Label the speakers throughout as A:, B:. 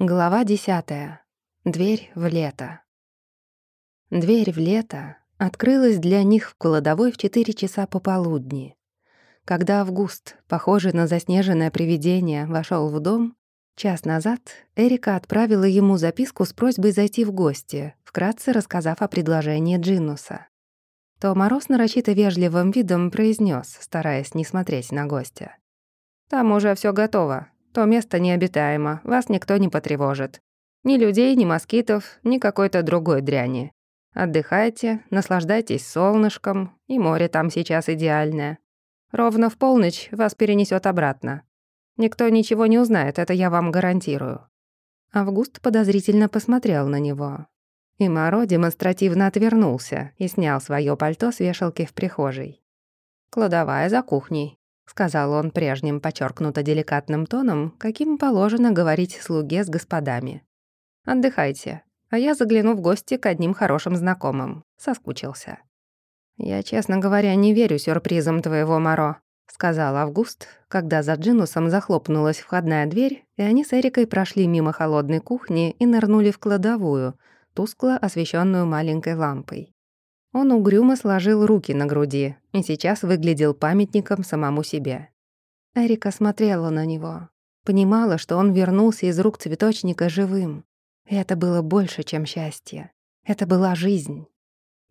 A: Глава десятая. Дверь в лето. Дверь в лето открылась для них в кладовой в четыре часа пополудни. Когда Август, похожий на заснеженное привидение, вошел в дом, час назад Эрика отправила ему записку с просьбой зайти в гости, вкратце рассказав о предложении Джиннуса. То Мороз нарочито вежливым видом произнес, стараясь не смотреть на гостя. «Там уже все готово. То место необитаемо, вас никто не потревожит. Ни людей, ни москитов, ни какой-то другой дряни. Отдыхайте, наслаждайтесь солнышком, и море там сейчас идеальное. Ровно в полночь вас перенесет обратно. Никто ничего не узнает, это я вам гарантирую». Август подозрительно посмотрел на него. И Моро демонстративно отвернулся и снял свое пальто с вешалки в прихожей. «Кладовая за кухней», — сказал он прежним подчеркнуто деликатным тоном, каким положено говорить слуге с господами. «Отдыхайте, а я загляну в гости к одним хорошим знакомым. Соскучился». «Я, честно говоря, не верю сюрпризам твоего Моро», — сказал Август, когда за Джинусом захлопнулась входная дверь, и они с Эрикой прошли мимо холодной кухни и нырнули в кладовую, тускло освещенную маленькой лампой. Он угрюмо сложил руки на груди и сейчас выглядел памятником самому себе. Эрика смотрела на него, понимала, что он вернулся из рук цветочника живым. И это было больше, чем счастье. Это была жизнь.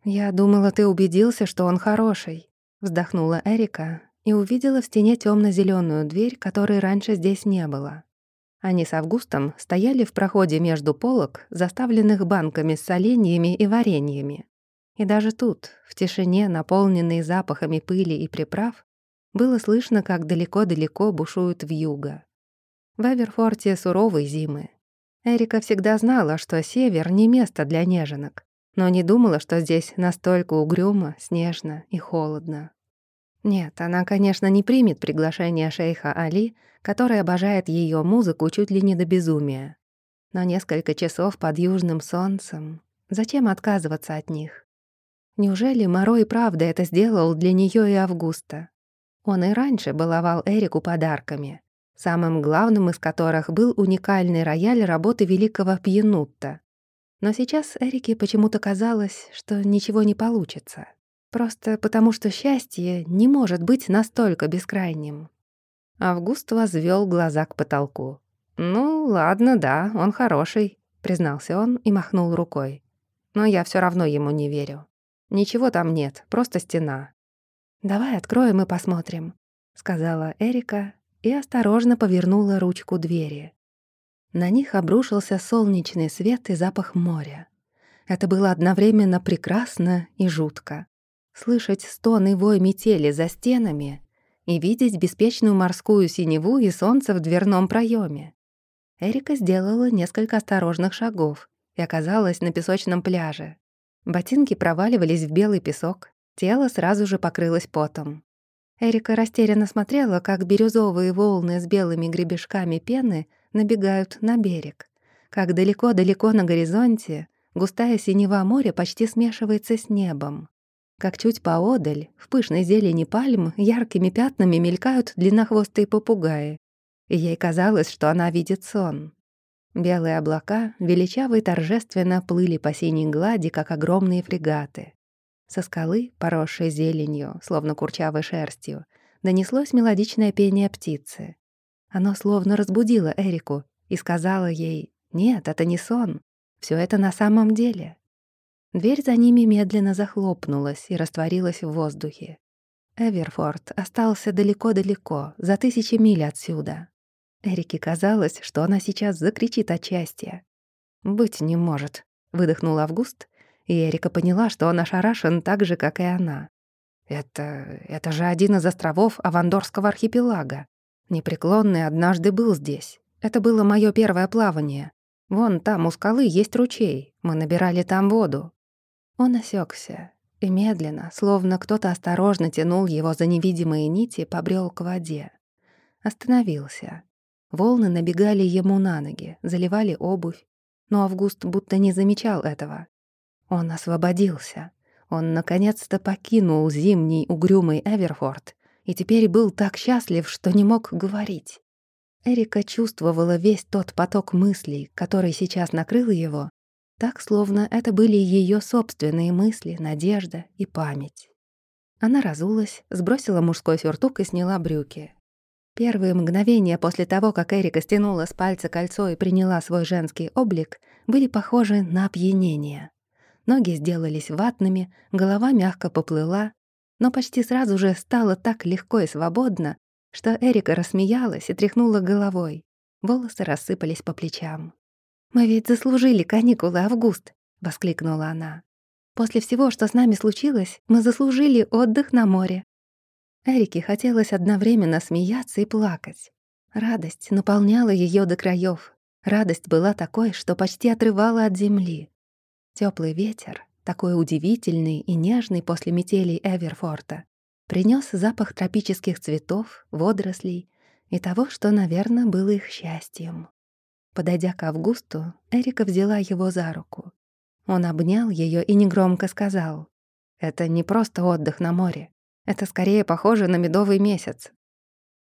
A: «Я думала, ты убедился, что он хороший», — вздохнула Эрика и увидела в стене темно зеленую дверь, которой раньше здесь не было. Они с Августом стояли в проходе между полок, заставленных банками с соленьями и вареньями. И даже тут, в тишине, наполненной запахами пыли и приправ, было слышно, как далеко-далеко бушует вьюга. В Эверфорте суровые зимы. Эрика всегда знала, что север — не место для неженок, но не думала, что здесь настолько угрюмо, снежно и холодно. Нет, она, конечно, не примет приглашение шейха Али, который обожает ее музыку чуть ли не до безумия. Но несколько часов под южным солнцем... Зачем отказываться от них? Неужели Моро и правда это сделал для нее и Августа? Он и раньше баловал Эрику подарками, самым главным из которых был уникальный рояль работы великого Пьянутта. Но сейчас Эрике почему-то казалось, что ничего не получится. Просто потому, что счастье не может быть настолько бескрайним. Август возвел глаза к потолку. «Ну, ладно, да, он хороший», — признался он и махнул рукой. «Но я все равно ему не верю. Ничего там нет, просто стена. «Давай откроем и посмотрим», — сказала Эрика и осторожно повернула ручку двери. На них обрушился солнечный свет и запах моря. Это было одновременно прекрасно и жутко. Слышать стон и вой метели за стенами и видеть беспечную морскую синеву и солнце в дверном проеме. Эрика сделала несколько осторожных шагов и оказалась на песочном пляже. Ботинки проваливались в белый песок, тело сразу же покрылось потом. Эрика растерянно смотрела, как бирюзовые волны с белыми гребешками пены набегают на берег, как далеко-далеко на горизонте густая синева моря почти смешивается с небом, как чуть поодаль, в пышной зелени пальм, яркими пятнами мелькают длиннохвостые попугаи, и ей казалось, что она видит сон. Белые облака величаво и торжественно плыли по синей глади, как огромные фрегаты. Со скалы, поросшей зеленью, словно курчавой шерстью, донеслось мелодичное пение птицы. Оно словно разбудило Эрику и сказала ей «Нет, это не сон, все это на самом деле». Дверь за ними медленно захлопнулась и растворилась в воздухе. Эверфорд остался далеко-далеко, за тысячи миль отсюда. Эрике казалось, что она сейчас закричит от счастья. «Быть не может», — выдохнул Август, и Эрика поняла, что он ошарашен так же, как и она. «Это... это же один из островов Авандорского архипелага. Непреклонный однажды был здесь. Это было моё первое плавание. Вон там у скалы есть ручей. Мы набирали там воду». Он осекся и медленно, словно кто-то осторожно тянул его за невидимые нити, побрел к воде. Остановился. Волны набегали ему на ноги, заливали обувь, но Август будто не замечал этого. Он освободился. Он наконец-то покинул зимний угрюмый Эверфорд и теперь был так счастлив, что не мог говорить. Эрика чувствовала весь тот поток мыслей, который сейчас накрыл его, так, словно это были ее собственные мысли, надежда и память. Она разулась, сбросила мужской сюртук и сняла брюки. Первые мгновения после того, как Эрика стянула с пальца кольцо и приняла свой женский облик, были похожи на опьянение. Ноги сделались ватными, голова мягко поплыла, но почти сразу же стало так легко и свободно, что Эрика рассмеялась и тряхнула головой. Волосы рассыпались по плечам. «Мы ведь заслужили каникулы, Август!» — воскликнула она. «После всего, что с нами случилось, мы заслужили отдых на море. Эрике хотелось одновременно смеяться и плакать. Радость наполняла ее до краев. Радость была такой, что почти отрывала от земли. Теплый ветер, такой удивительный и нежный после метелей Эверфорта, принес запах тропических цветов, водорослей и того, что, наверное, было их счастьем. Подойдя к Августу, Эрика взяла его за руку. Он обнял ее и негромко сказал, «Это не просто отдых на море. Это скорее похоже на медовый месяц.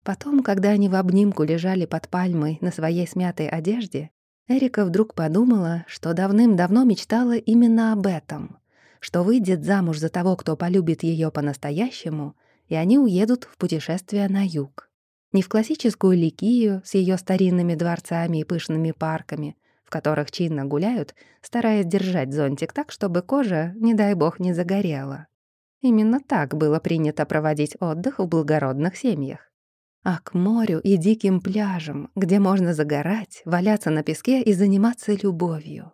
A: Потом, когда они в обнимку лежали под пальмой на своей смятой одежде, Эрика вдруг подумала, что давным-давно мечтала именно об этом, что выйдет замуж за того, кто полюбит ее по-настоящему, и они уедут в путешествие на юг. Не в классическую Ликию с ее старинными дворцами и пышными парками, в которых чинно гуляют, стараясь держать зонтик так, чтобы кожа, не дай бог, не загорела. Именно так было принято проводить отдых в благородных семьях. А к морю и диким пляжам, где можно загорать, валяться на песке и заниматься любовью.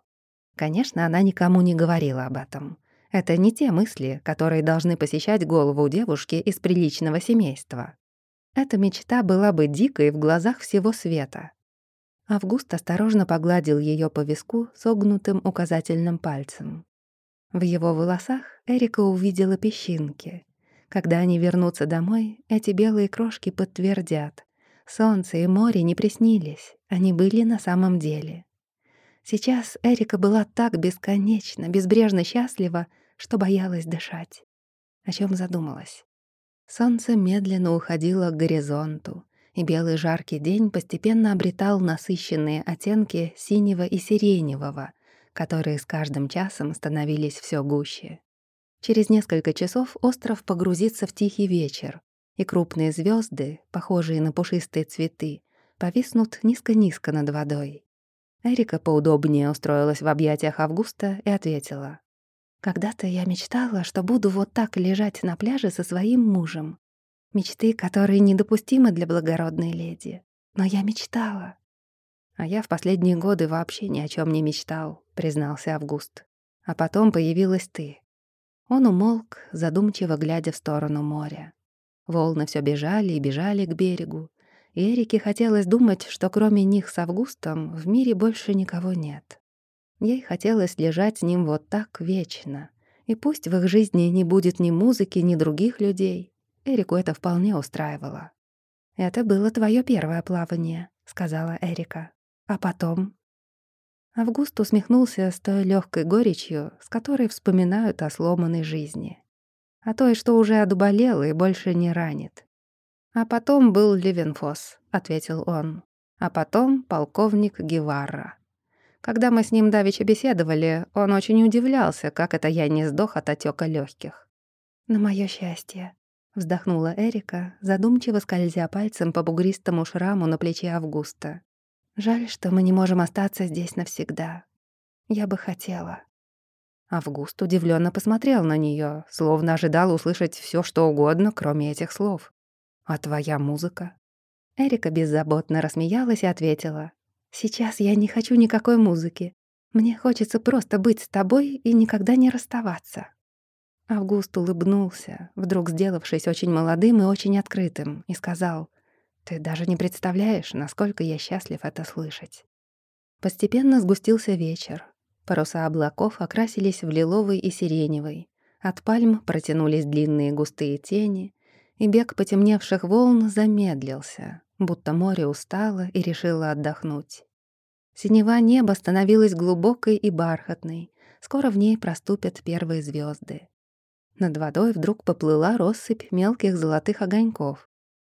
A: Конечно, она никому не говорила об этом. Это не те мысли, которые должны посещать голову девушки из приличного семейства. Эта мечта была бы дикой в глазах всего света. Август осторожно погладил ее по виску согнутым указательным пальцем. В его волосах Эрика увидела песчинки. Когда они вернутся домой, эти белые крошки подтвердят. Солнце и море не приснились, они были на самом деле. Сейчас Эрика была так бесконечно, безбрежно счастлива, что боялась дышать. О чем задумалась? Солнце медленно уходило к горизонту, и белый жаркий день постепенно обретал насыщенные оттенки синего и сиреневого — которые с каждым часом становились все гуще. Через несколько часов остров погрузится в тихий вечер, и крупные звезды, похожие на пушистые цветы, повиснут низко-низко над водой. Эрика поудобнее устроилась в объятиях Августа и ответила. «Когда-то я мечтала, что буду вот так лежать на пляже со своим мужем. Мечты, которые недопустимы для благородной леди. Но я мечтала. А я в последние годы вообще ни о чем не мечтал, признался Август. А потом появилась ты. Он умолк, задумчиво глядя в сторону моря. Волны все бежали и бежали к берегу, и Эрике хотелось думать, что кроме них с Августом в мире больше никого нет. Ей хотелось лежать с ним вот так вечно. И пусть в их жизни не будет ни музыки, ни других людей. Эрику это вполне устраивало. «Это было твое первое плавание», — сказала Эрика. А потом? Август усмехнулся с той легкой горечью, с которой вспоминают о сломанной жизни. О той, что уже отболела и больше не ранит. «А потом был Левенфос», — ответил он. «А потом полковник Геварра. Когда мы с ним давеча беседовали, он очень удивлялся, как это я не сдох от отека легких. «На моё счастье», — вздохнула Эрика, задумчиво скользя пальцем по бугристому шраму на плече Августа. Жаль, что мы не можем остаться здесь навсегда. Я бы хотела». Август удивленно посмотрел на нее, словно ожидал услышать все, что угодно, кроме этих слов. «А твоя музыка?» Эрика беззаботно рассмеялась и ответила. «Сейчас я не хочу никакой музыки. Мне хочется просто быть с тобой и никогда не расставаться». Август улыбнулся, вдруг сделавшись очень молодым и очень открытым, и сказал, ты даже не представляешь, насколько я счастлив это слышать. Постепенно сгустился вечер. Паруса облаков окрасились в лиловый и сиреневый. От пальм протянулись длинные густые тени, и бег потемневших волн замедлился, будто море устало и решило отдохнуть. Синева неба становилась глубокой и бархатной, скоро в ней проступят первые звезды. Над водой вдруг поплыла россыпь мелких золотых огоньков.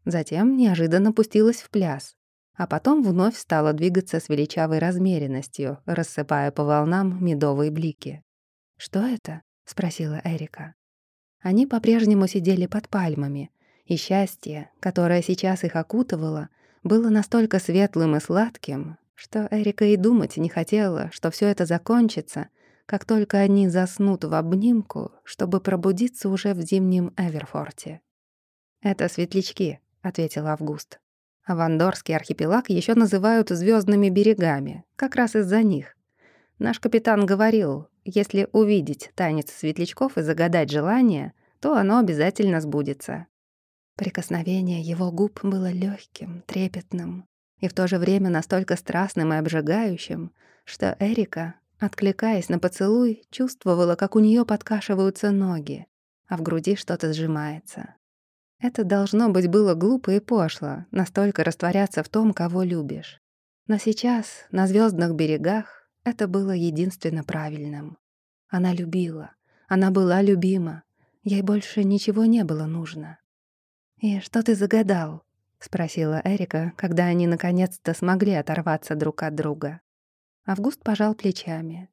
A: Затем неожиданно пустилась в пляс. а потом вновь стала двигаться с величавой размеренностью, рассыпая по волнам медовые блики. «Что это?» — спросила Эрика. Они по-прежнему сидели под пальмами, и счастье, которое сейчас их окутывало, было настолько светлым и сладким, что Эрика и думать не хотела, что все это закончится, как только они заснут в обнимку, чтобы пробудиться уже в зимнем Эверфорте. «Это светлячки», — ответил Август. А Вандорский архипелаг еще называют звездными берегами, как раз из-за них. Наш капитан говорил, если увидеть танец светлячков и загадать желание, то оно обязательно сбудется. Прикосновение его губ было легким, трепетным и в то же время настолько страстным и обжигающим, что Эрика, откликаясь на поцелуй, чувствовала, как у нее подкашиваются ноги, а в груди что-то сжимается. Это должно быть было глупо и пошло, настолько растворяться в том, кого любишь. Но сейчас, на звездных берегах, это было единственно правильным. Она любила, она была любима, ей больше ничего не было нужно. «И что ты загадал?» — спросила Эрика, когда они наконец-то смогли оторваться друг от друга. Август пожал плечами.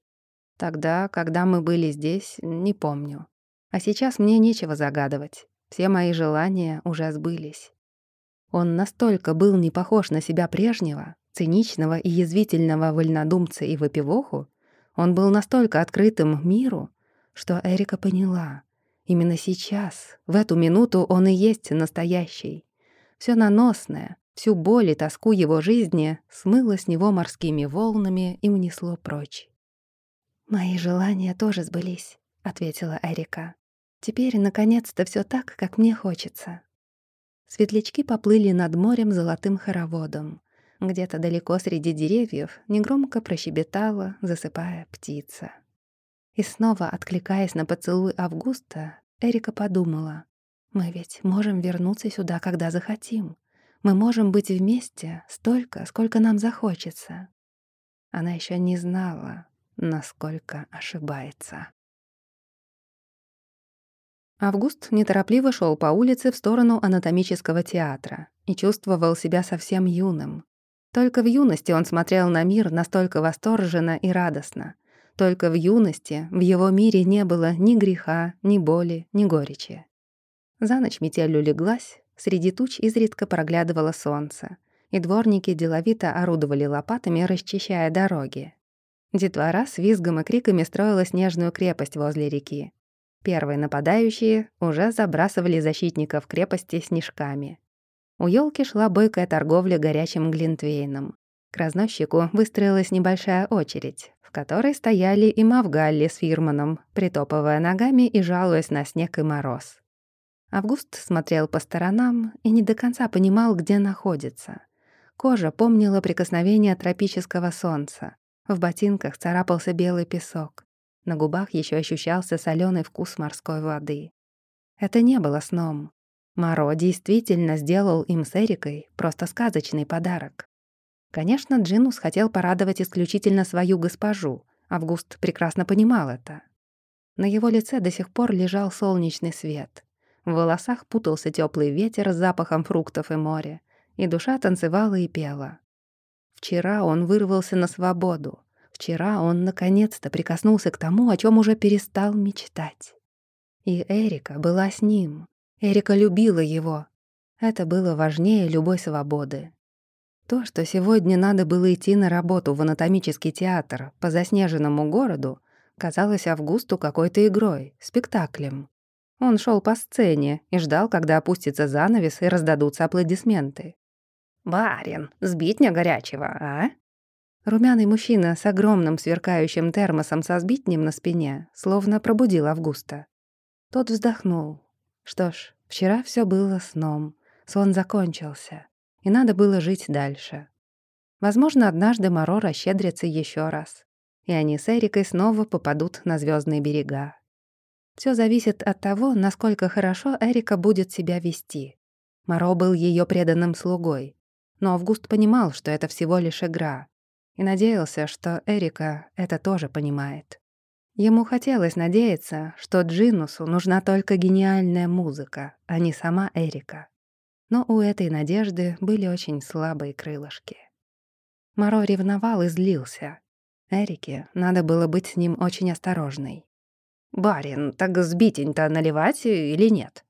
A: «Тогда, когда мы были здесь, не помню. А сейчас мне нечего загадывать. Все мои желания уже сбылись. Он настолько был не похож на себя прежнего, циничного и язвительного вольнодумца и выпивоху, он был настолько открытым миру, что Эрика поняла. Именно сейчас, в эту минуту, он и есть настоящий. Все наносное, всю боль и тоску его жизни смыло с него морскими волнами и унесло прочь. «Мои желания тоже сбылись», — ответила Эрика. Теперь, наконец-то, все так, как мне хочется. Светлячки поплыли над морем золотым хороводом. Где-то далеко среди деревьев негромко прощебетала, засыпая птица. И снова, откликаясь на поцелуй Августа, Эрика подумала, «Мы ведь можем вернуться сюда, когда захотим. Мы можем быть вместе столько, сколько нам захочется». Она еще не знала, насколько ошибается. Август неторопливо шел по улице в сторону анатомического театра и чувствовал себя совсем юным. Только в юности он смотрел на мир настолько восторженно и радостно. Только в юности в его мире не было ни греха, ни боли, ни горечи. За ночь метель улеглась, среди туч изредка проглядывало солнце, и дворники деловито орудовали лопатами, расчищая дороги. Детвора с визгом и криками строила снежную крепость возле реки, Первые нападающие уже забрасывали защитников крепости снежками. У елки шла бойкая торговля горячим глинтвейном. К разносчику выстроилась небольшая очередь, в которой стояли и Мавгалли с Фирманом, притопывая ногами и жалуясь на снег и мороз. Август смотрел по сторонам и не до конца понимал, где находится. Кожа помнила прикосновение тропического солнца. В ботинках царапался белый песок. На губах еще ощущался соленый вкус морской воды. Это не было сном. Маро действительно сделал им с Эрикой просто сказочный подарок. Конечно, Джинус хотел порадовать исключительно свою госпожу. Август прекрасно понимал это. На его лице до сих пор лежал солнечный свет. В волосах путался теплый ветер с запахом фруктов и моря, и душа танцевала и пела. Вчера он вырвался на свободу, Вчера он наконец-то прикоснулся к тому, о чем уже перестал мечтать. И Эрика была с ним. Эрика любила его. Это было важнее любой свободы. То, что сегодня надо было идти на работу в анатомический театр по заснеженному городу, казалось Августу какой-то игрой, спектаклем. Он шел по сцене и ждал, когда опустится занавес и раздадутся аплодисменты. «Барин, сбить мне горячего, а?» Румяный мужчина с огромным сверкающим термосом со сбитнем на спине словно пробудил Августа. Тот вздохнул. Что ж, вчера все было сном, сон закончился, и надо было жить дальше. Возможно, однажды Моро расщедрится еще раз, и они с Эрикой снова попадут на звездные берега. Все зависит от того, насколько хорошо Эрика будет себя вести. Моро был ее преданным слугой, но Август понимал, что это всего лишь игра, и надеялся, что Эрика это тоже понимает. Ему хотелось надеяться, что Джинусу нужна только гениальная музыка, а не сама Эрика. Но у этой надежды были очень слабые крылышки. Моро ревновал и злился. Эрике надо было быть с ним очень осторожной. «Барин, так сбитень-то наливать или нет?»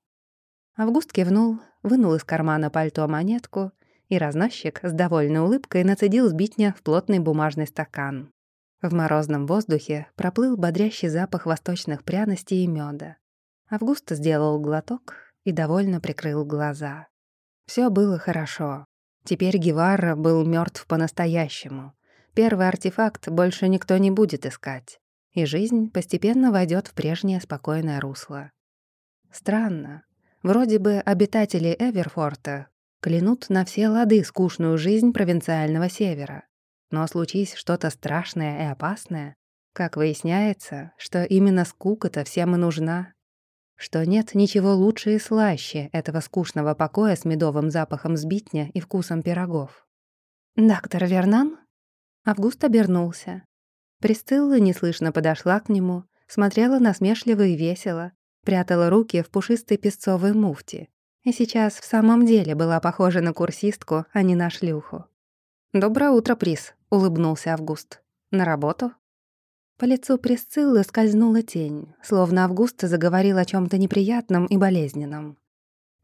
A: Август кивнул, вынул из кармана пальто монетку, и разносчик с довольной улыбкой нацедил сбитня в плотный бумажный стакан. В морозном воздухе проплыл бодрящий запах восточных пряностей и меда. Август сделал глоток и довольно прикрыл глаза. Все было хорошо. Теперь Гевара был мертв по-настоящему. Первый артефакт больше никто не будет искать, и жизнь постепенно войдет в прежнее спокойное русло. Странно. Вроде бы обитатели Эверфорта клянут на все лады скучную жизнь провинциального севера. Но случись что-то страшное и опасное, как выясняется, что именно скука-то всем и нужна, что нет ничего лучше и слаще этого скучного покоя с медовым запахом сбитня и вкусом пирогов. «Доктор Вернан?» Август обернулся. Присцилла неслышно подошла к нему, смотрела насмешливо и весело, прятала руки в пушистой песцовой муфте и сейчас в самом деле была похожа на курсистку, а не на шлюху. «Доброе утро, Прис», — улыбнулся Август. «На работу?» По лицу Присциллы скользнула тень, словно Август заговорил о чем то неприятном и болезненном.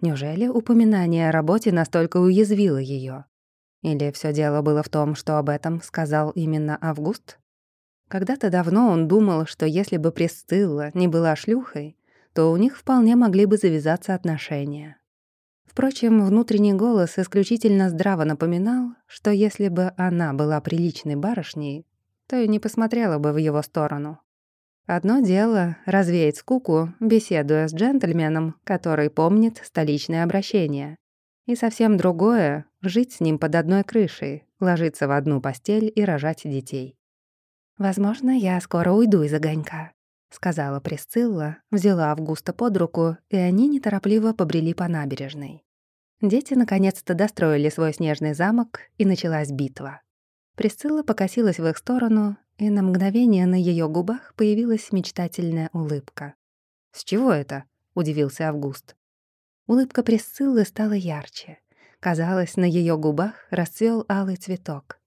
A: Неужели упоминание о работе настолько уязвило ее? Или все дело было в том, что об этом сказал именно Август? Когда-то давно он думал, что если бы Присцилла не была шлюхой, то у них вполне могли бы завязаться отношения. Впрочем, внутренний голос исключительно здраво напоминал, что если бы она была приличной барышней, то и не посмотрела бы в его сторону. Одно дело — развеять скуку, беседуя с джентльменом, который помнит столичное обращение. И совсем другое — жить с ним под одной крышей, ложиться в одну постель и рожать детей. «Возможно, я скоро уйду из огонька», — сказала Присцилла, взяла Августа под руку, и они неторопливо побрели по набережной. Дети наконец-то достроили свой снежный замок, и началась битва. Присцилла покосилась в их сторону, и на мгновение на ее губах появилась мечтательная улыбка. «С чего это?» — удивился Август. Улыбка Присциллы стала ярче. Казалось, на ее губах расцвел алый цветок.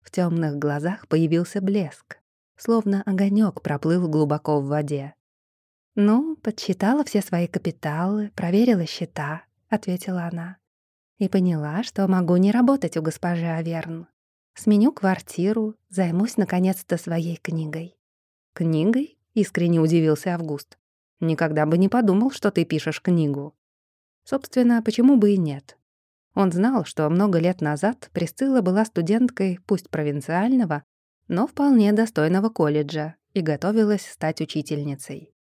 A: В темных глазах появился блеск, словно огонек проплыл глубоко в воде. «Ну, подсчитала все свои капиталы, проверила счета», — ответила она. И поняла, что могу не работать у госпожи Аверн. Сменю квартиру, займусь наконец-то своей книгой. «Книгой?» — искренне удивился Август. «Никогда бы не подумал, что ты пишешь книгу». Собственно, почему бы и нет? Он знал, что много лет назад Присцилла была студенткой, пусть провинциального, но вполне достойного колледжа и готовилась стать учительницей.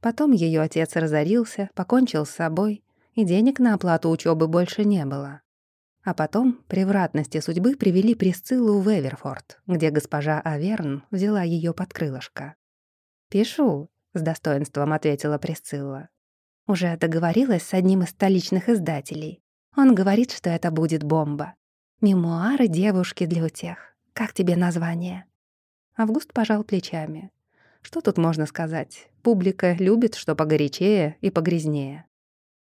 A: Потом ее отец разорился, покончил с собой, и денег на оплату учебы больше не было. А потом превратности судьбы привели Присциллу в Эверфорд, где госпожа Аверн взяла ее под крылышко. «Пишу», — с достоинством ответила Присцилла. «Уже договорилась с одним из столичных издателей. Он говорит, что это будет бомба. Мемуары девушки для утех. Как тебе название?» Август пожал плечами. Что тут можно сказать? Публика любит, что погорячее и погрязнее.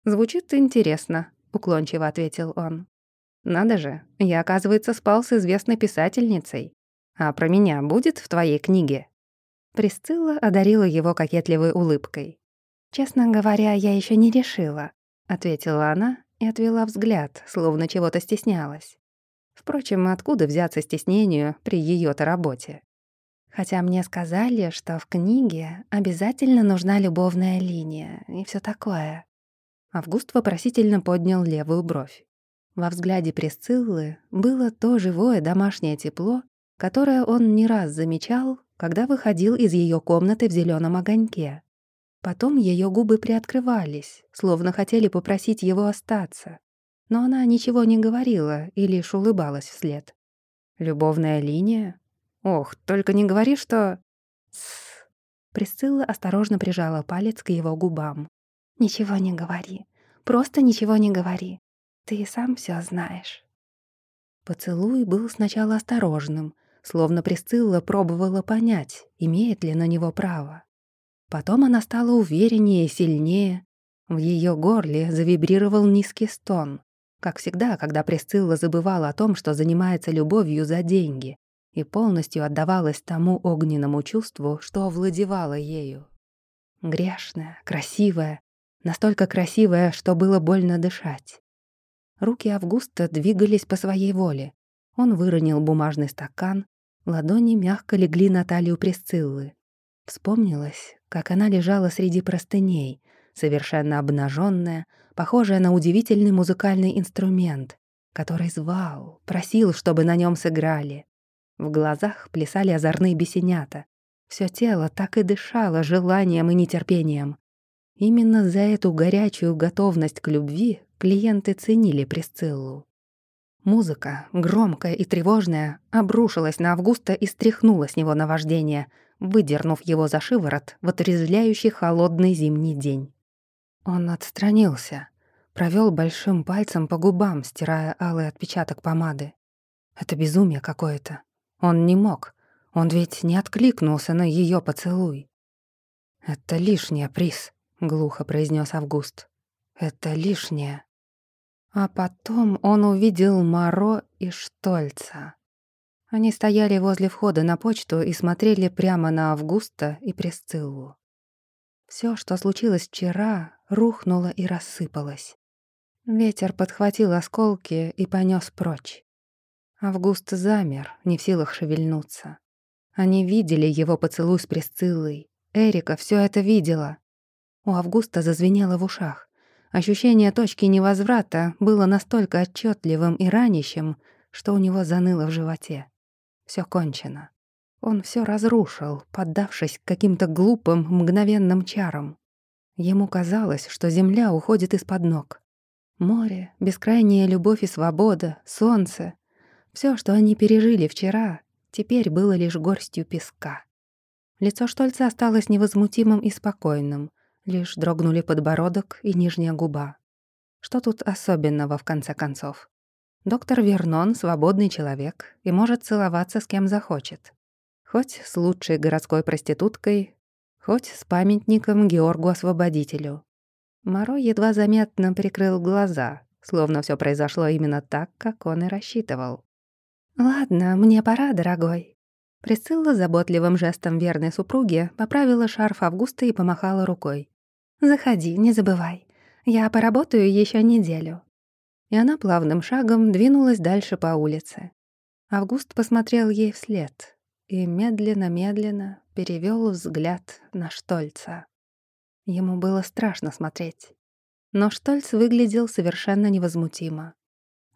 A: «Звучит интересно», — уклончиво ответил он. «Надо же, я, оказывается, спал с известной писательницей. А про меня будет в твоей книге?» Присцилла одарила его кокетливой улыбкой. «Честно говоря, я еще не решила», — ответила она и отвела взгляд, словно чего-то стеснялась. Впрочем, откуда взяться стеснению при ее то работе? Хотя мне сказали, что в книге обязательно нужна любовная линия и все такое. Август вопросительно поднял левую бровь. Во взгляде Пресциллы было то живое домашнее тепло, которое он не раз замечал, когда выходил из ее комнаты в зеленом огоньке. Потом ее губы приоткрывались, словно хотели попросить его остаться. Но она ничего не говорила и лишь улыбалась вслед. «Любовная линия? Ох, только не говори, что...» «Тссс». Присцилла осторожно прижала палец к его губам. «Ничего не говори. Просто ничего не говори. Ты и сам все знаешь». Поцелуй был сначала осторожным, словно Присцилла пробовала понять, имеет ли на него право. Потом она стала увереннее и сильнее. В ее горле завибрировал низкий стон. как всегда, когда Пресцилла забывала о том, что занимается любовью за деньги, и полностью отдавалась тому огненному чувству, что овладевало ею. Грешная, красивая, настолько красивая, что было больно дышать. Руки Августа двигались по своей воле. Он выронил бумажный стакан, ладони мягко легли на талию Пресциллы. Вспомнилось, как она лежала среди простыней, совершенно обнаженная, похожая на удивительный музыкальный инструмент, который звал, просил, чтобы на нем сыграли. В глазах плясали озорные бесенята. Все тело так и дышало желанием и нетерпением. Именно за эту горячую готовность к любви клиенты ценили Присциллу. Музыка, громкая и тревожная, обрушилась на Августа и стряхнула с него наваждение, выдернув его за шиворот в отрезвляющий холодный зимний день. Он отстранился, провел большим пальцем по губам, стирая алый отпечаток помады. Это безумие какое-то. Он не мог. Он ведь не откликнулся на ее поцелуй. «Это лишнее, приз», — глухо произнес Август. «Это лишнее». А потом он увидел Маро и Штольца. Они стояли возле входа на почту и смотрели прямо на Августа и Пресциллу. Все, что случилось вчера, рухнуло и рассыпалось. Ветер подхватил осколки и понес прочь. Август замер, не в силах шевельнуться. Они видели его поцелуй с Пресциллой. Эрика все это видела. У Августа зазвенело в ушах. Ощущение точки невозврата было настолько отчетливым и ранящим, что у него заныло в животе. Все кончено. Он все разрушил, поддавшись каким-то глупым, мгновенным чарам. Ему казалось, что земля уходит из-под ног. Море, бескрайняя любовь и свобода, солнце все, что они пережили вчера, теперь было лишь горстью песка. Лицо Штольца осталось невозмутимым и спокойным, лишь дрогнули подбородок и нижняя губа. Что тут особенного, в конце концов? Доктор Вернон — свободный человек и может целоваться с кем захочет. Хоть с лучшей городской проституткой, хоть с памятником Георгу Освободителю. Моро едва заметно прикрыл глаза, словно все произошло именно так, как он и рассчитывал. «Ладно, мне пора, дорогой». Присцилла заботливым жестом верной супруги поправила шарф Августа и помахала рукой. «Заходи, не забывай. Я поработаю еще неделю». И она плавным шагом двинулась дальше по улице. Август посмотрел ей вслед и медленно-медленно перевел взгляд на Штольца. Ему было страшно смотреть. Но Штольц выглядел совершенно невозмутимо.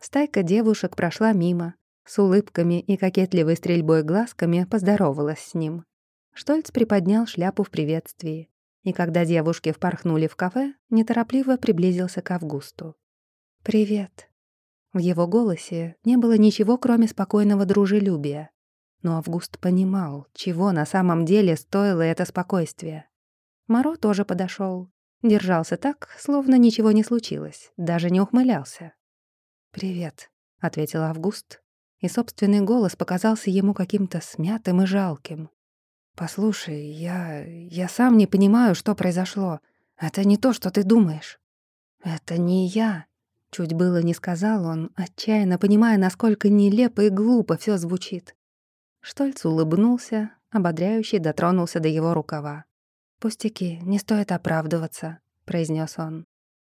A: Стайка девушек прошла мимо, с улыбками и кокетливой стрельбой глазками поздоровалась с ним. Штольц приподнял шляпу в приветствии, и когда девушки впорхнули в кафе, неторопливо приблизился к Августу. «Привет». В его голосе не было ничего, кроме спокойного дружелюбия. Но Август понимал, чего на самом деле стоило это спокойствие. Моро тоже подошел, Держался так, словно ничего не случилось, даже не ухмылялся. «Привет», — ответил Август, и собственный голос показался ему каким-то смятым и жалким. «Послушай, я... я сам не понимаю, что произошло. Это не то, что ты думаешь». «Это не я», — чуть было не сказал он, отчаянно понимая, насколько нелепо и глупо все звучит. Штольц улыбнулся, ободряюще дотронулся до его рукава. «Пустяки, не стоит оправдываться», — произнес он.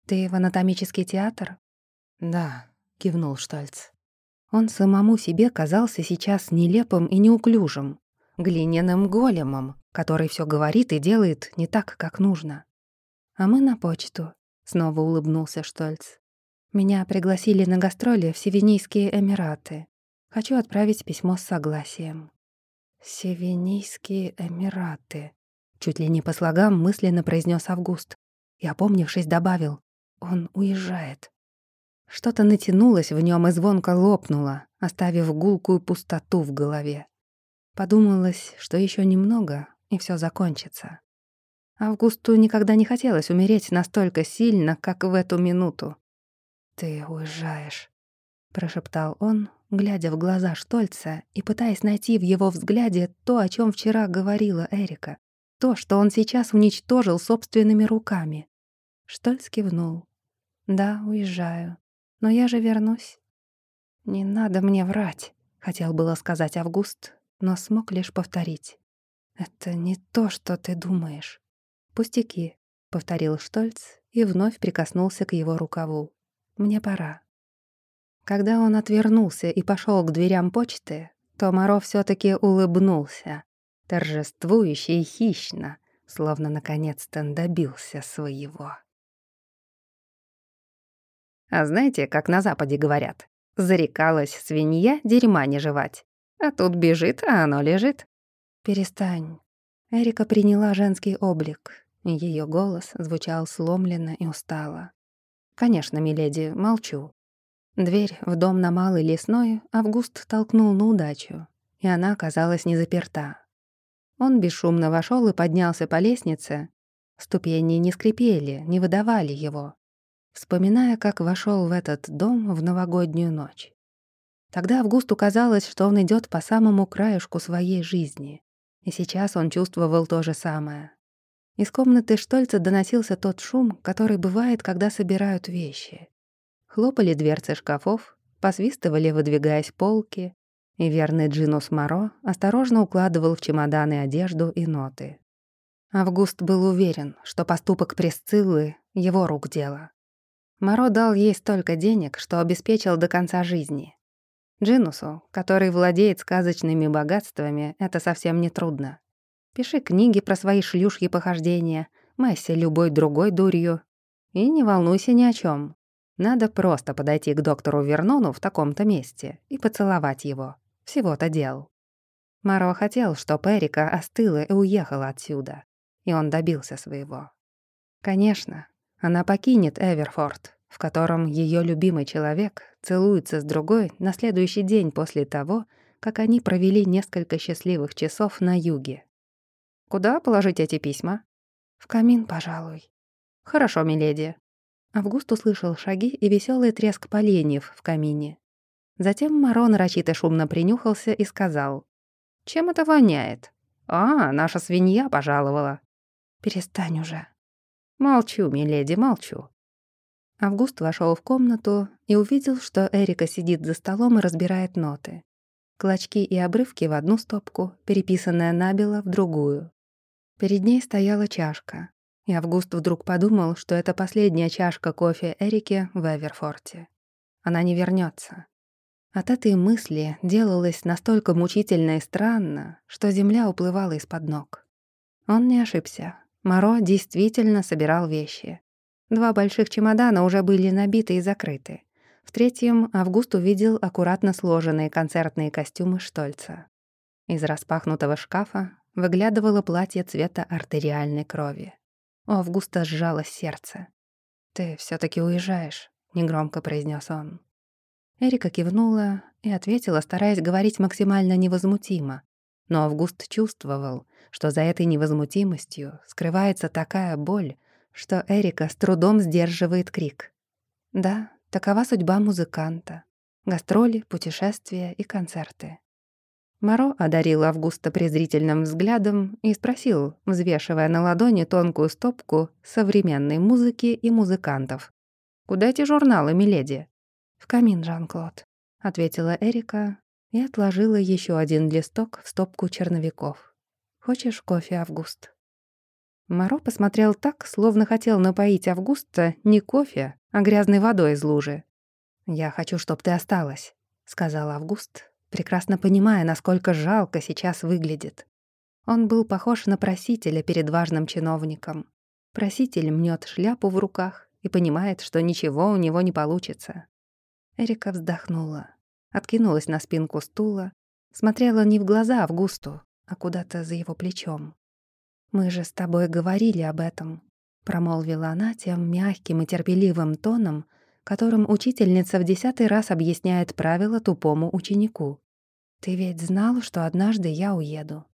A: «Ты в анатомический театр?» «Да», — кивнул Штольц. Он самому себе казался сейчас нелепым и неуклюжим, глиняным големом, который все говорит и делает не так, как нужно. «А мы на почту», — снова улыбнулся Штольц. «Меня пригласили на гастроли в Севенийские Эмираты. Хочу отправить письмо с согласием». «Севенийские Эмираты», — чуть ли не по слогам мысленно произнес Август. И, опомнившись, добавил, «Он уезжает». Что-то натянулось в нем и звонко лопнуло, оставив гулкую пустоту в голове. Подумалось, что еще немного, и все закончится. Августу никогда не хотелось умереть настолько сильно, как в эту минуту. «Ты уезжаешь», — прошептал он, глядя в глаза Штольца и пытаясь найти в его взгляде то, о чем вчера говорила Эрика, то, что он сейчас уничтожил собственными руками. Штольц кивнул. «Да, уезжаю. Но я же вернусь. Не надо мне врать, хотел было сказать Август, но смог лишь повторить. Это не то, что ты думаешь. Пустяки, повторил Штольц и вновь прикоснулся к его рукаву. Мне пора. Когда он отвернулся и пошел к дверям почты, то Моро все таки улыбнулся, торжествующе и хищно, словно наконец-то добился своего. А знаете, как на Западе говорят? Зарекалась свинья дерьма не жевать. А тут бежит, а оно лежит. Перестань. Эрика приняла женский облик. Ее голос звучал сломленно и устало. «Конечно, миледи, молчу». Дверь в дом на Малой Лесной Август толкнул на удачу, и она оказалась не заперта. Он бесшумно вошел и поднялся по лестнице. Ступени не скрипели, не выдавали его вспоминая, как вошел в этот дом в новогоднюю ночь. Тогда Августу казалось, что он идет по самому краешку своей жизни. И сейчас он чувствовал то же самое. Из комнаты Штольца доносился тот шум, который бывает, когда собирают вещи. Хлопали дверцы шкафов, посвистывали, выдвигаясь полки, и верный Джинус Моро осторожно укладывал в чемоданы одежду и ноты. Август был уверен, что поступок Пресциллы — его рук дело. Моро дал ей столько денег, что обеспечил до конца жизни. Джинусу, который владеет сказочными богатствами, это совсем не трудно. Пиши книги про свои шлюшьи похождения, майся любой другой дурью. И не волнуйся ни о чем. Надо просто подойти к доктору Вернону в таком-то месте и поцеловать его. Всего-то дел. Маро хотел, чтобы Эрика остыла и уехала отсюда. И он добился своего. Конечно, она покинет Эверфорд, в котором ее любимый человек целуется с другой на следующий день после того, как они провели несколько счастливых часов на юге. «Куда положить эти письма?» «В камин, пожалуй». «Хорошо, миледи». Август услышал шаги и веселый треск поленьев в камине. Затем Марон нарочито шумно принюхался и сказал. «Чем это воняет?» «А, наша свинья пожаловала». «Перестань уже», «Молчу, миледи, молчу». Август вошел в комнату и увидел, что Эрика сидит за столом и разбирает ноты. Клочки и обрывки в одну стопку, переписанная набело в другую. Перед ней стояла чашка, и Август вдруг подумал, что это последняя чашка кофе Эрики в Эверфорте. Она не вернется. От этой мысли делалось настолько мучительно и странно, что земля уплывала из-под ног. Он не ошибся. Моро действительно собирал вещи. Два больших чемодана уже были набиты и закрыты. В третьем Август увидел аккуратно сложенные концертные костюмы Штольца. Из распахнутого шкафа выглядывало платье цвета артериальной крови. У Августа сжалось сердце. «Ты все таки уезжаешь», — негромко произнес он. Эрика кивнула и ответила, стараясь говорить максимально невозмутимо. Но Август чувствовал, что за этой невозмутимостью скрывается такая боль, что Эрика с трудом сдерживает крик. Да, такова судьба музыканта. Гастроли, путешествия и концерты. Моро одарил Августа презрительным взглядом и спросил, взвешивая на ладони тонкую стопку современной музыки и музыкантов. «Куда эти журналы, миледи?» «В камин, Жан-Клод», — ответила Эрика и отложила еще один листок в стопку черновиков. «Хочешь кофе, Август?» Моро посмотрел так, словно хотел напоить Августа не кофе, а грязной водой из лужи. «Я хочу, чтобы ты осталась», — сказал Август, прекрасно понимая, насколько жалко сейчас выглядит. Он был похож на просителя перед важным чиновником. Проситель мнет шляпу в руках и понимает, что ничего у него не получится. Эрика вздохнула, откинулась на спинку стула, смотрела не в глаза Августу, а куда-то за его плечом. «Мы же с тобой говорили об этом», — промолвила она тем мягким и терпеливым тоном, которым учительница в десятый раз объясняет правила тупому ученику. «Ты ведь знал, что однажды я уеду.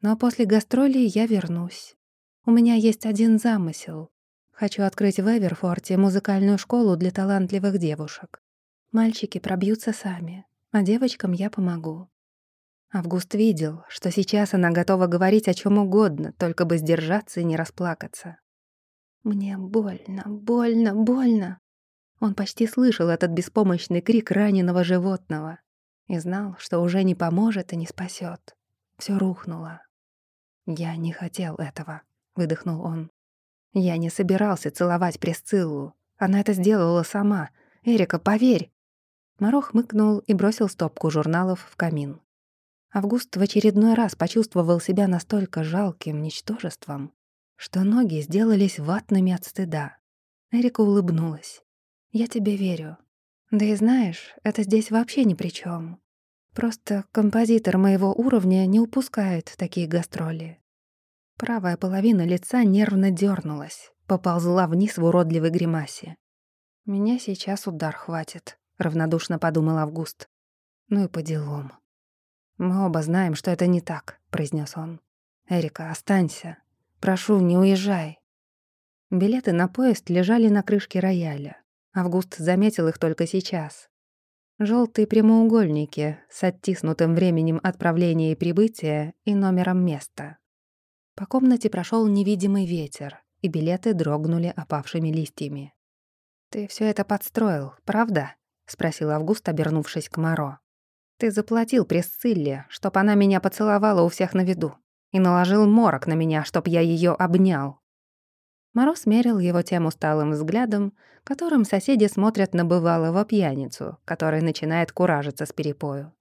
A: Но после гастролей я вернусь. У меня есть один замысел. Хочу открыть в Эверфорте музыкальную школу для талантливых девушек. Мальчики пробьются сами, а девочкам я помогу. Август видел, что сейчас она готова говорить о чем угодно, только бы сдержаться и не расплакаться. «Мне больно, больно, больно». Он почти слышал этот беспомощный крик раненого животного и знал, что уже не поможет и не спасет. Все рухнуло. «Я не хотел этого», — выдохнул он. «Я не собирался целовать Пресциллу. Она это сделала сама. Эрика, поверь!» Моро хмыкнул и бросил стопку журналов в камин. Август в очередной раз почувствовал себя настолько жалким ничтожеством, что ноги сделались ватными от стыда. Эрика улыбнулась. «Я тебе верю. Да и знаешь, это здесь вообще ни при чем. Просто композитор моего уровня не упускает такие гастроли». Правая половина лица нервно дернулась, поползла вниз в уродливой гримасе. «Меня сейчас удар хватит», — равнодушно подумал Август. «Ну и по делам». «Мы оба знаем, что это не так», — произнес он. «Эрика, останься. Прошу, не уезжай». Билеты на поезд лежали на крышке рояля. Август заметил их только сейчас. Желтые прямоугольники с оттиснутым временем отправления и прибытия и номером места. По комнате прошел невидимый ветер, и билеты дрогнули опавшими листьями. «Ты все это подстроил, правда?» — спросил Август, обернувшись к Моро. «Ты заплатил Пресцилле, чтоб она меня поцеловала у всех на виду, и наложил морок на меня, чтоб я ее обнял». Моро смерил его тем усталым взглядом, которым соседи смотрят на бывалого пьяницу, который начинает куражиться с перепою.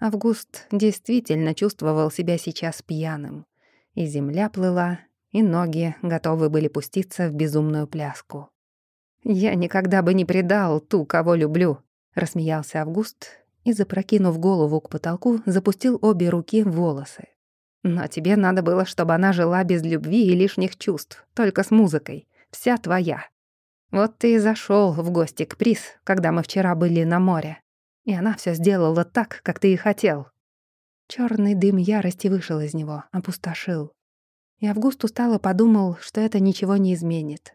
A: Август действительно чувствовал себя сейчас пьяным, и земля плыла, и ноги готовы были пуститься в безумную пляску. «Я никогда бы не предал ту, кого люблю», — рассмеялся Август и, запрокинув голову к потолку, запустил обе руки в волосы. «Но тебе надо было, чтобы она жила без любви и лишних чувств, только с музыкой, вся твоя. Вот ты и зашел в гости к Прис, когда мы вчера были на море, и она все сделала так, как ты и хотел». Черный дым ярости вышел из него, опустошил. И Август устало подумал, что это ничего не изменит.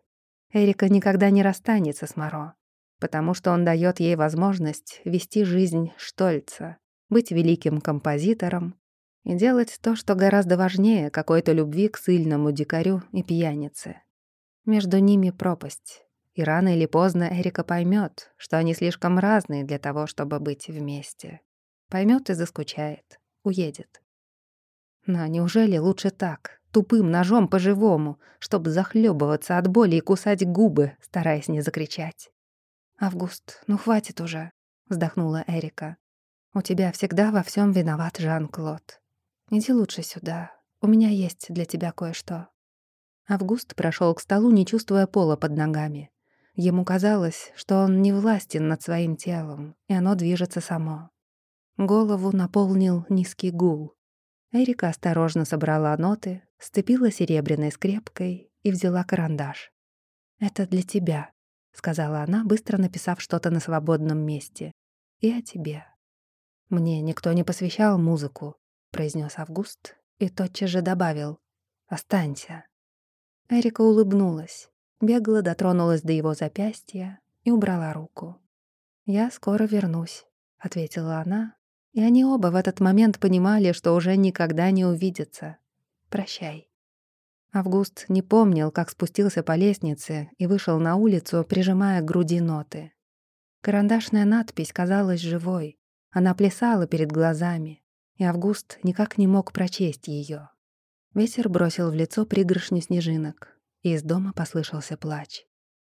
A: Эрика никогда не расстанется с Моро, потому что он дает ей возможность вести жизнь Штольца, быть великим композитором и делать то, что гораздо важнее какой-то любви к сильному дикарю и пьянице. Между ними пропасть, и рано или поздно Эрика поймет, что они слишком разные для того, чтобы быть вместе. Поймет и заскучает, уедет. Но неужели лучше так, тупым ножом по-живому, чтобы захлебываться от боли и кусать губы, стараясь не закричать. «Август, ну хватит уже», — вздохнула Эрика. «У тебя всегда во всем виноват Жан-Клод. Иди лучше сюда, у меня есть для тебя кое-что». Август прошел к столу, не чувствуя пола под ногами. Ему казалось, что он не властен над своим телом, и оно движется само. Голову наполнил низкий гул. Эрика осторожно собрала ноты, сцепила серебряной скрепкой и взяла карандаш. «Это для тебя», — сказала она, быстро написав что-то на свободном месте. «И о тебе». «Мне никто не посвящал музыку», — произнес Август и тотчас же добавил «Останься». Эрика улыбнулась, бегло дотронулась до его запястья и убрала руку. «Я скоро вернусь», — ответила она, и они оба в этот момент понимали, что уже никогда не увидятся. Прощай». Август не помнил, как спустился по лестнице и вышел на улицу, прижимая к груди ноты. Карандашная надпись казалась живой. Она плясала перед глазами, и Август никак не мог прочесть ее. Ветер бросил в лицо пригоршню снежинок, и из дома послышался плач.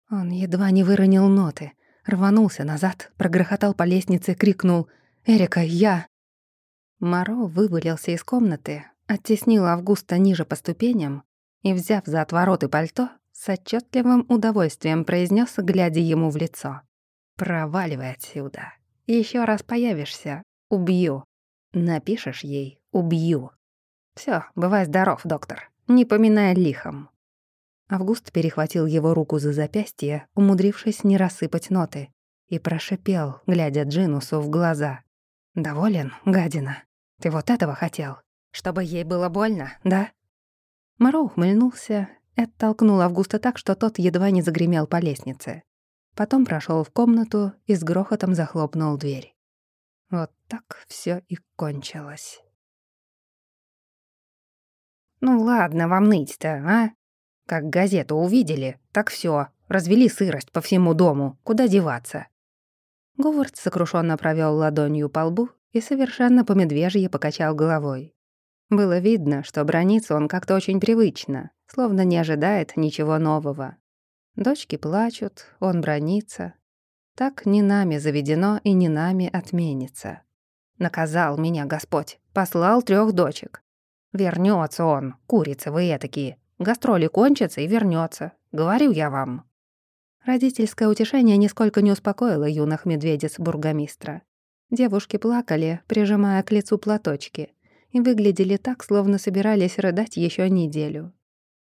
A: Он едва не выронил ноты, рванулся назад, прогрохотал по лестнице, крикнул «Эрика, я!». Моро вывалился из комнаты, оттеснил Августа ниже по ступеням и, взяв за отвороты пальто, с отчетливым удовольствием произнес, глядя ему в лицо. «Проваливай отсюда. Еще раз появишься — убью. Напишешь ей — убью. Все, бывай здоров, доктор. Не поминай лихом». Август перехватил его руку за запястье, умудрившись не рассыпать ноты, и прошипел, глядя Джинусу в глаза. «Доволен, гадина? Ты вот этого хотел? Чтобы ей было больно, да?» Моро ухмыльнулся и оттолкнул Августа так, что тот едва не загремел по лестнице. Потом прошел в комнату и с грохотом захлопнул дверь. Вот так все и кончилось. «Ну ладно вам ныть-то, а? Как газету увидели, так все, Развели сырость по всему дому. Куда деваться?» Говард сокрушенно провел ладонью по лбу и совершенно по медвежье покачал головой. Было видно, что бронится он как-то очень привычно, словно не ожидает ничего нового. Дочки плачут, он бронится. Так не нами заведено и не нами отменится. Наказал меня Господь, послал трех дочек. Вернется он, курицы вы этакие. Гастроли кончатся и вернется. Говорю я вам. Родительское утешение нисколько не успокоило юных медведец бургомистра. Девушки плакали, прижимая к лицу платочки, и выглядели так, словно собирались рыдать еще неделю.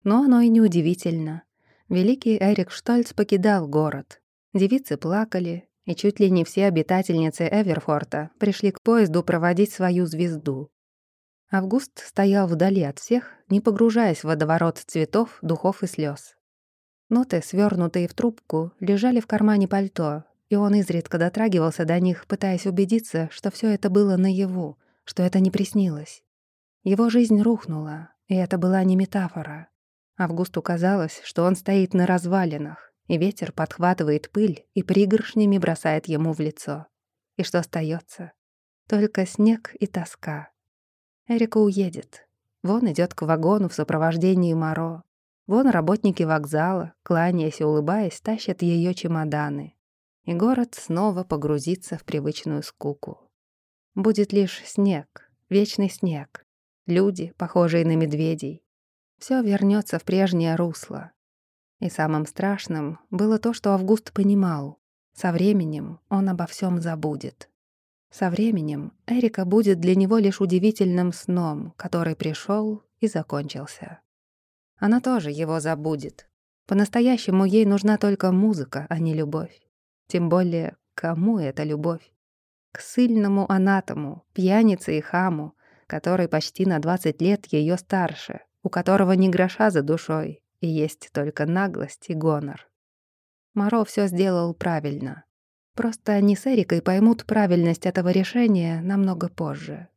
A: Но оно и неудивительно. Великий Эрик Штольц покидал город. Девицы плакали, и чуть ли не все обитательницы Эверфорта пришли к поезду проводить свою звезду. Август стоял вдали от всех, не погружаясь в водоворот цветов, духов и слез. Ноты, свернутые в трубку, лежали в кармане пальто, и он изредка дотрагивался до них, пытаясь убедиться, что все это было наяву, что это не приснилось. Его жизнь рухнула, и это была не метафора. Августу казалось, что он стоит на развалинах, и ветер подхватывает пыль и пригоршнями бросает ему в лицо. И что остается? Только снег и тоска. Эрика уедет. Вон идет к вагону в сопровождении Моро. Вон работники вокзала, кланяясь и улыбаясь, тащат ее чемоданы. И город снова погрузится в привычную скуку. Будет лишь снег, вечный снег. Люди, похожие на медведей. Все вернется в прежнее русло. И самым страшным было то, что Август понимал. Со временем он обо всем забудет. Со временем Эрика будет для него лишь удивительным сном, который пришел и закончился. Она тоже его забудет. По-настоящему ей нужна только музыка, а не любовь. Тем более, кому эта любовь? к сильному анатому, пьянице и хаму, который почти на 20 лет ее старше, у которого ни гроша за душой, и есть только наглость и гонор. Моро все сделал правильно. Просто они с Эрикой поймут правильность этого решения намного позже.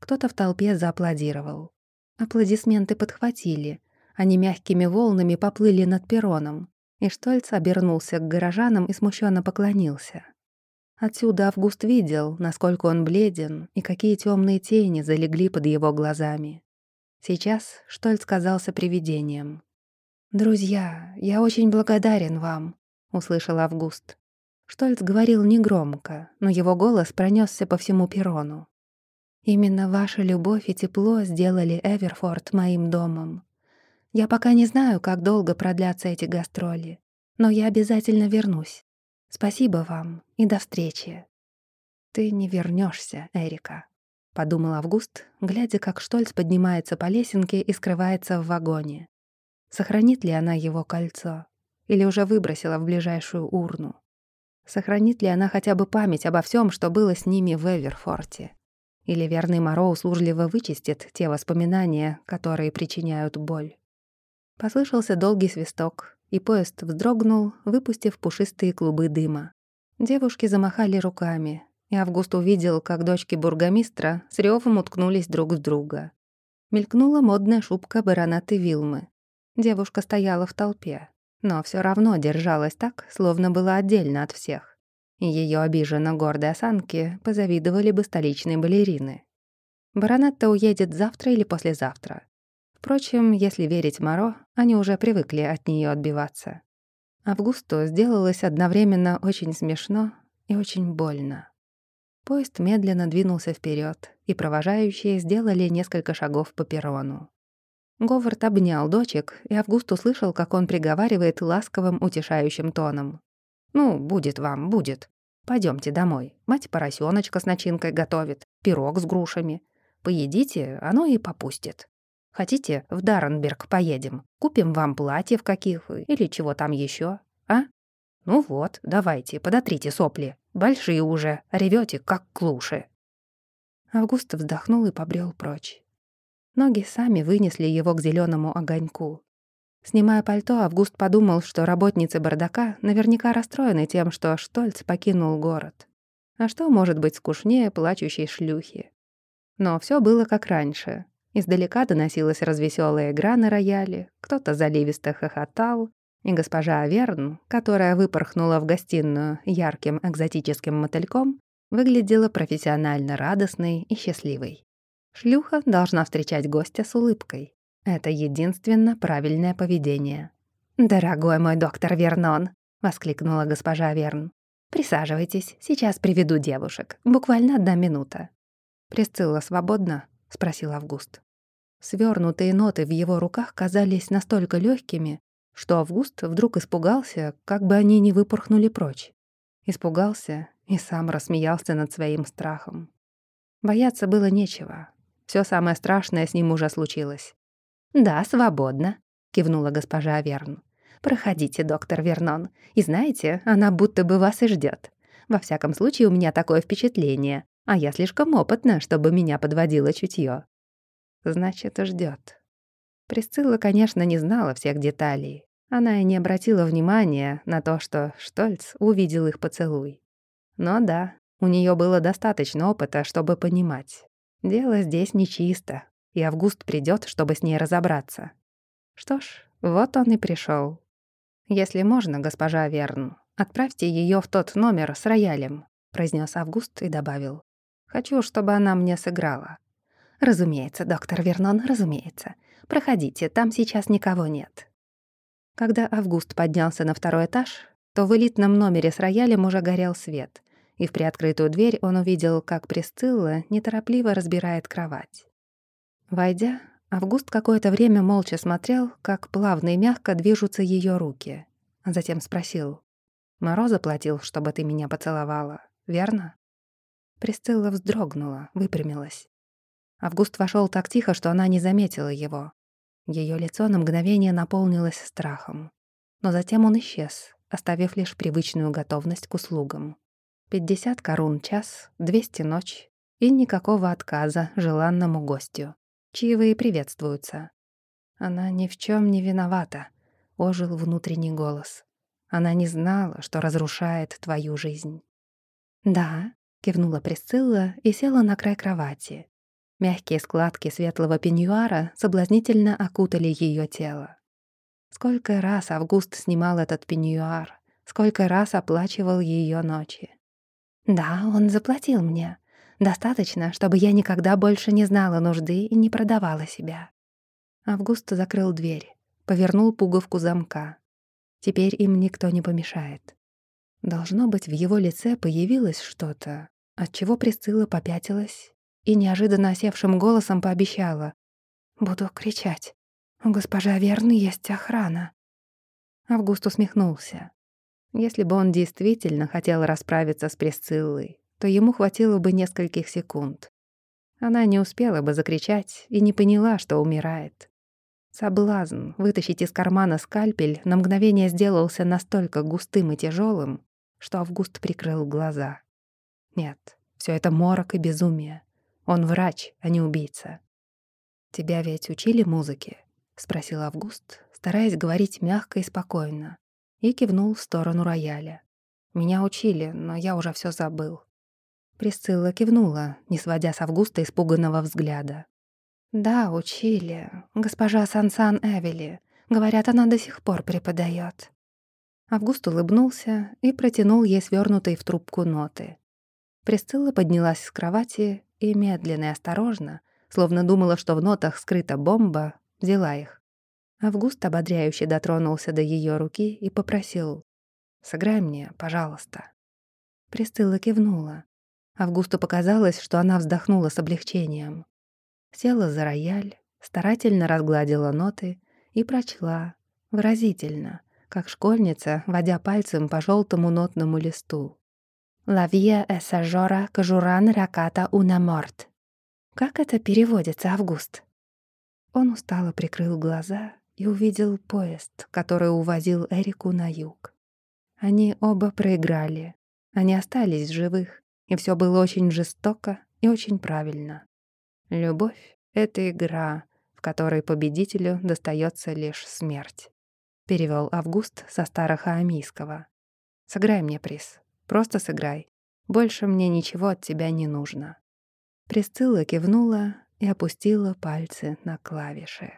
A: Кто-то в толпе зааплодировал. Аплодисменты подхватили. Они мягкими волнами поплыли над перроном, и Штольц обернулся к горожанам и смущенно поклонился. Отсюда Август видел, насколько он бледен и какие темные тени залегли под его глазами. Сейчас Штольц казался привидением. «Друзья, я очень благодарен вам», — услышал Август. Штольц говорил негромко, но его голос пронесся по всему перрону. «Именно ваша любовь и тепло сделали Эверфорд моим домом. Я пока не знаю, как долго продлятся эти гастроли, но я обязательно вернусь. Спасибо вам и до встречи. Ты не вернешься, Эрика, подумал Август, глядя, как Штольц поднимается по лесенке и скрывается в вагоне. Сохранит ли она его кольцо или уже выбросила в ближайшую урну? Сохранит ли она хотя бы память обо всем, что было с ними в Эверфорте? Или верный Моро услужливо вычистит те воспоминания, которые причиняют боль? Послышался долгий свисток, и поезд вздрогнул, выпустив пушистые клубы дыма. Девушки замахали руками, и Август увидел, как дочки бургомистра с рёвом уткнулись друг в друга. Мелькнула модная шубка баронаты Вилмы. Девушка стояла в толпе, но все равно держалась так, словно была отдельно от всех. Её обиженно гордой осанки позавидовали бы столичные балерины. Баронетта уедет завтра или послезавтра. Впрочем, если верить Моро, они уже привыкли от нее отбиваться. Августу сделалось одновременно очень смешно и очень больно. Поезд медленно двинулся вперед, и провожающие сделали несколько шагов по перрону. Говард обнял дочек, и Август услышал, как он приговаривает ласковым, утешающим тоном. «Ну, будет вам, будет. Пойдемте домой. Мать поросеночка с начинкой готовит, пирог с грушами. Поедите, оно и попустит». Хотите, в Дарренберг поедем? Купим вам платьев каких или чего там еще, а? Ну вот, давайте, подотрите сопли. Большие уже, ревете как клуши». Август вздохнул и побрел прочь. Ноги сами вынесли его к зеленому огоньку. Снимая пальто, Август подумал, что работницы бардака наверняка расстроены тем, что Штольц покинул город. А что может быть скучнее плачущей шлюхи? Но все было как раньше. Издалека доносилась развеселая игра на рояле, кто-то заливисто хохотал, И госпожа Аверн, которая выпорхнула в гостиную ярким экзотическим мотыльком, выглядела профессионально радостной и счастливой. Шлюха должна встречать гостя с улыбкой. Это единственно правильное поведение. «Дорогой мой доктор Вернон!» — воскликнула госпожа Верн. «Присаживайтесь, сейчас приведу девушек. Буквально одна минута». «Присцилла свободна?» — спросил Август. Свернутые ноты в его руках казались настолько легкими, что Август вдруг испугался, как бы они не выпорхнули прочь. Испугался и сам рассмеялся над своим страхом. Бояться было нечего. Все самое страшное с ним уже случилось. «Да, свободно», — кивнула госпожа Верн. «Проходите, доктор Вернон. И знаете, она будто бы вас и ждет. Во всяком случае, у меня такое впечатление, а я слишком опытна, чтобы меня подводило чутье. Значит, ждет. Присцилла, конечно, не знала всех деталей. Она и не обратила внимания на то, что Штольц увидел их поцелуй. Но да, у нее было достаточно опыта, чтобы понимать. Дело здесь нечисто, и Август придет, чтобы с ней разобраться. Что ж, вот он и пришел. «Если можно, госпожа Верн, отправьте ее в тот номер с роялем», произнес Август и добавил. «Хочу, чтобы она мне сыграла». «Разумеется, доктор Вернон, разумеется. Проходите, там сейчас никого нет». Когда Август поднялся на второй этаж, то в элитном номере с роялем уже горел свет, и в приоткрытую дверь он увидел, как Присцилла неторопливо разбирает кровать. Войдя, Август какое-то время молча смотрел, как плавно и мягко движутся ее руки, затем спросил. «Мороз заплатил, чтобы ты меня поцеловала, верно?» Присцилла вздрогнула, выпрямилась. Август вошел так тихо, что она не заметила его. Ее лицо на мгновение наполнилось страхом. Но затем он исчез, оставив лишь привычную готовность к услугам. Пятьдесят корун час, двести ночь и никакого отказа желанному гостю. Чаевые приветствуются. Она ни в чем не виновата, ожил внутренний голос. Она не знала, что разрушает твою жизнь. «Да», — кивнула Присцилла и села на край кровати. Мягкие складки светлого пеньюара соблазнительно окутали ее тело. Сколько раз Август снимал этот пеньюар, сколько раз оплачивал ее ночи. «Да, он заплатил мне. Достаточно, чтобы я никогда больше не знала нужды и не продавала себя». Август закрыл дверь, повернул пуговку замка. Теперь им никто не помешает. Должно быть, в его лице появилось что-то, от чего Присцилла попятилась и неожиданно осевшим голосом пообещала. «Буду кричать. У госпожи Аверны есть охрана». Август усмехнулся. Если бы он действительно хотел расправиться с Пресциллой, то ему хватило бы нескольких секунд. Она не успела бы закричать и не поняла, что умирает. Соблазн вытащить из кармана скальпель на мгновение сделался настолько густым и тяжелым, что Август прикрыл глаза. Нет, все это морок и безумие. Он врач, а не убийца. «Тебя ведь учили музыке?» — спросил Август, стараясь говорить мягко и спокойно, и кивнул в сторону рояля. «Меня учили, но я уже все забыл». Присцилла кивнула, не сводя с Августа испуганного взгляда. «Да, учили. Госпожа Сансан Эвели. Говорят, она до сих пор преподает. Август улыбнулся и протянул ей свернутые в трубку ноты. Присцилла поднялась с кровати и медленно и осторожно, словно думала, что в нотах скрыта бомба, взяла их. Август ободряюще дотронулся до ее руки и попросил «Сыграй мне, пожалуйста». Присцилла кивнула. Августу показалось, что она вздохнула с облегчением. Села за рояль, старательно разгладила ноты и прочла, выразительно, как школьница, водя пальцем по желтому нотному листу. «La via es кожуран раката una mort». Как это переводится, Август? Он устало прикрыл глаза и увидел поезд, который увозил Эрику на юг. Они оба проиграли. Они остались живых, и все было очень жестоко и очень правильно. Любовь — это игра, в которой победителю достается лишь смерть. Перевел Август со старохаамийского. «Сыграй мне приз, Просто сыграй. Больше мне ничего от тебя не нужно». Присцилла кивнула и опустила пальцы на клавиши.